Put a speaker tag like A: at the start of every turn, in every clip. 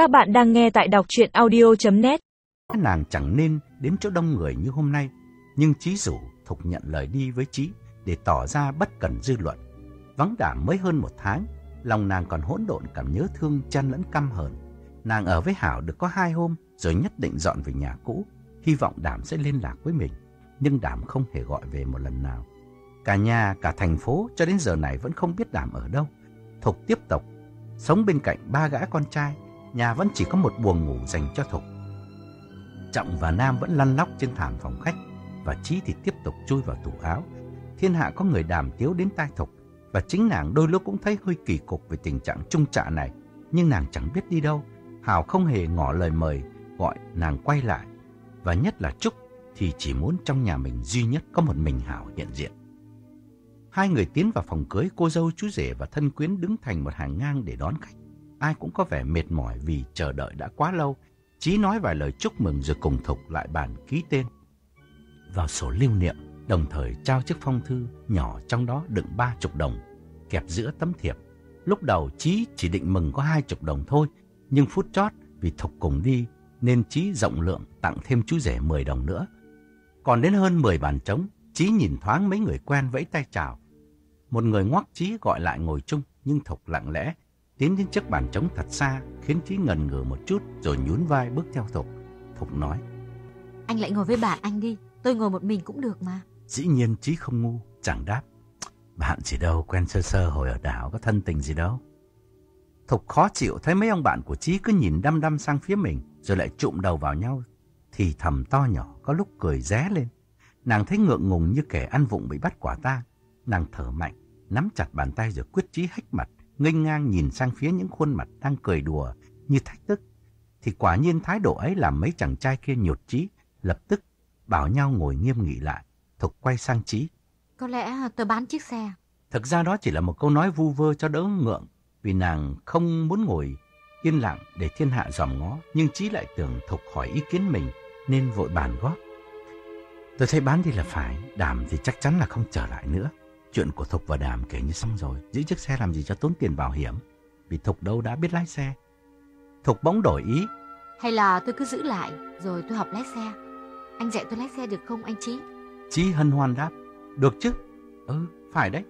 A: Các bạn đang nghe tại đọc chuyện audio.net
B: Nàng chẳng nên đến chỗ đông người như hôm nay, nhưng Chí rủ Thục nhận lời đi với Chí để tỏ ra bất cần dư luận. Vắng đảm mới hơn một tháng, lòng nàng còn hỗn độn cảm nhớ thương chăn lẫn căm hờn. Nàng ở với Hảo được có hai hôm rồi nhất định dọn về nhà cũ, hy vọng Đảm sẽ liên lạc với mình. Nhưng Đảm không hề gọi về một lần nào. Cả nhà, cả thành phố cho đến giờ này vẫn không biết Đảm ở đâu. Thục tiếp tục sống bên cạnh ba gã con trai, nhà vẫn chỉ có một buồng ngủ dành cho Thục. Trọng và Nam vẫn lăn lóc trên thảm phòng khách, và Chí thì tiếp tục chui vào tủ áo. Thiên hạ có người đàm tiếu đến tai Thục, và chính nàng đôi lúc cũng thấy hơi kỳ cục về tình trạng trung trạ này, nhưng nàng chẳng biết đi đâu. hào không hề ngỏ lời mời, gọi nàng quay lại. Và nhất là Trúc thì chỉ muốn trong nhà mình duy nhất có một mình Hảo hiện diện. Hai người tiến vào phòng cưới, cô dâu, chú rể và thân quyến đứng thành một hàng ngang để đón khách. Ai cũng có vẻ mệt mỏi vì chờ đợi đã quá lâu. Chí nói vài lời chúc mừng rồi cùng Thục lại bàn ký tên. Vào sổ lưu niệm, đồng thời trao chiếc phong thư nhỏ trong đó đựng ba chục đồng, kẹp giữa tấm thiệp. Lúc đầu Chí chỉ định mừng có hai chục đồng thôi, nhưng phút chót vì Thục cùng đi nên Chí rộng lượng tặng thêm chú rể 10 đồng nữa. Còn đến hơn 10 bàn trống, Chí nhìn thoáng mấy người quen vẫy tay chào. Một người ngoắc Chí gọi lại ngồi chung, nhưng Thục lặng lẽ, tiến đến chiếc bàn trống thật xa, khiến Chí ngần ngừ một chút, rồi nhún vai bước theo Thục. Thục nói,
C: Anh lại ngồi với bạn anh đi, tôi ngồi một mình cũng được mà.
B: dĩ nhiên Chí không ngu, chẳng đáp. Bạn gì đâu, quen sơ sơ hồi ở đảo, có thân tình gì đâu. Thục khó chịu thấy mấy ông bạn của Chí cứ nhìn đăm đăm sang phía mình, rồi lại trụm đầu vào nhau, thì thầm to nhỏ, có lúc cười ré lên. Nàng thấy ngượng ngùng như kẻ ăn vụng bị bắt quả tang. Nàng thở mạnh, nắm chặt bàn tay rồi quyết chí hách mặt, nghênh ngang nhìn sang phía những khuôn mặt đang cười đùa như thách thức. Thì quả nhiên thái độ ấy làm mấy chàng trai kia nhột chí, lập tức bảo nhau ngồi nghiêm nghị lại. Thục quay sang Chí.
C: Có lẽ tôi bán chiếc xe.
B: Thực ra đó chỉ là một câu nói vu vơ cho đỡ ngượng, vì nàng không muốn ngồi yên lặng để thiên hạ dòm ngó, nhưng Chí lại tưởng Thục hỏi ý kiến mình nên vội bàn góp. Tôi thấy bán đi là phải, Đàm thì chắc chắn là không trở lại nữa. Chuyện của Thục và Đàm kể như xong rồi, giữ chiếc xe làm gì cho tốn tiền bảo hiểm, vì Thục đâu đã biết lái xe. Thục bỗng đổi ý,
C: Hay là tôi cứ giữ lại, rồi tôi học lái xe. Anh dạy tôi lái xe được không anh Chí?
B: Chí hân hoan đáp, được chứ? Ừ, phải đấy.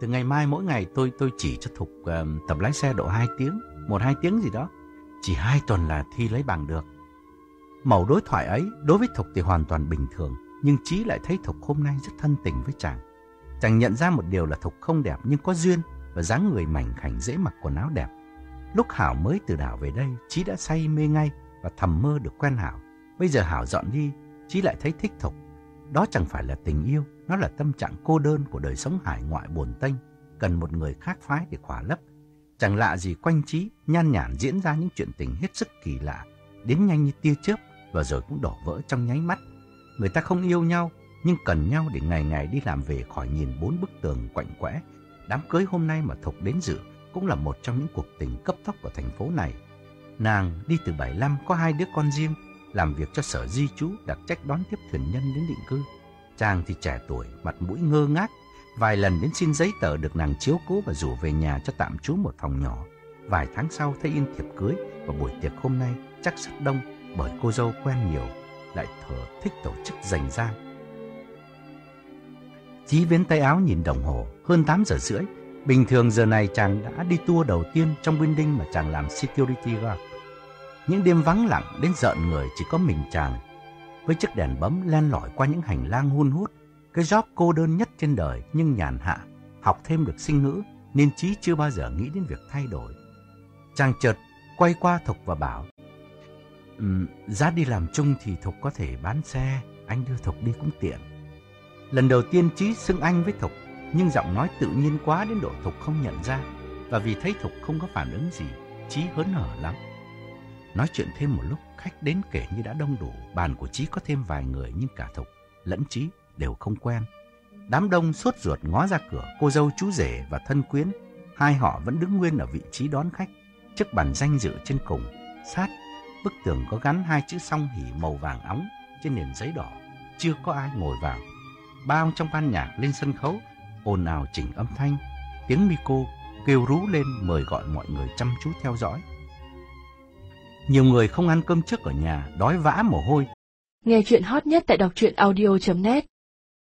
B: Từ ngày mai mỗi ngày tôi tôi chỉ cho Thục ờ, tập lái xe độ 2 tiếng, một hai tiếng gì đó. Chỉ hai tuần là thi lấy bằng được. Mẫu đối thoại ấy đối với Thục thì hoàn toàn bình thường, nhưng Chí lại thấy Thục hôm nay rất thân tình với chàng. Chàng nhận ra một điều là Thục không đẹp nhưng có duyên và dáng người mảnh khảnh dễ mặc quần áo đẹp. Lúc Hảo mới từ đảo về đây, Chí đã say mê ngay và thầm mơ được quen Hảo. Bây giờ Hảo dọn đi, Chí lại thấy thích Thục. Đó chẳng phải là tình yêu, nó là tâm trạng cô đơn của đời sống hải ngoại buồn tênh, cần một người khác phái để khỏa lấp. Chẳng lạ gì quanh Chí, nhan nhản diễn ra những chuyện tình hết sức kỳ lạ, đến nhanh như tia chớp và rồi cũng đổ vỡ trong nháy mắt. Người ta không yêu nhau, nhưng cần nhau để ngày ngày đi làm về khỏi nhìn bốn bức tường quạnh quẽ. Đám cưới hôm nay mà Thục đến dự cũng là một trong những cuộc tình cấp tốc của thành phố này. Nàng đi từ 75 có hai đứa con riêng, làm việc cho sở di trú đặc trách đón tiếp thuyền nhân đến định cư. Chàng thì trẻ tuổi, mặt mũi ngơ ngác, vài lần đến xin giấy tờ được nàng chiếu cố và rủ về nhà cho tạm trú một phòng nhỏ. Vài tháng sau thấy in thiệp cưới và buổi tiệc hôm nay chắc rất đông bởi cô dâu quen nhiều, lại thở thích tổ chức rành rang. Chí vén tay áo nhìn đồng hồ, hơn 8 giờ rưỡi. Bình thường giờ này chàng đã đi tour đầu tiên trong building mà chàng làm security guard. Những đêm vắng lặng đến giận người chỉ có mình chàng. Với chiếc đèn bấm len lỏi qua những hành lang hun hút, cái job cô đơn nhất trên đời nhưng nhàn hạ, học thêm được sinh ngữ nên Chí chưa bao giờ nghĩ đến việc thay đổi. Chàng chợt quay qua Thục và bảo, um, giá đi làm chung thì Thục có thể bán xe, anh đưa Thục đi cũng tiện. Lần đầu tiên Chí xưng anh với Thục, nhưng giọng nói tự nhiên quá đến độ Thục không nhận ra. Và vì thấy Thục không có phản ứng gì, Chí hớn hở lắm. Nói chuyện thêm một lúc, khách đến kể như đã đông đủ. Bàn của Chí có thêm vài người nhưng cả Thục lẫn Chí đều không quen. Đám đông sốt ruột ngó ra cửa, cô dâu chú rể và thân quyến. Hai họ vẫn đứng nguyên ở vị trí đón khách. Chiếc bàn danh dự trên cùng, sát, bức tường có gắn hai chữ song hỉ màu vàng óng trên nền giấy đỏ. Chưa có ai ngồi vào bao ông trong ban nhạc lên sân khấu, ồn ào chỉnh âm thanh. Tiếng Mico kêu rú lên mời gọi mọi người chăm chú theo dõi. Nhiều người không ăn cơm trước ở nhà, đói vã mồ hôi.
D: Nghe chuyện hot nhất tại đọc truyện audio.net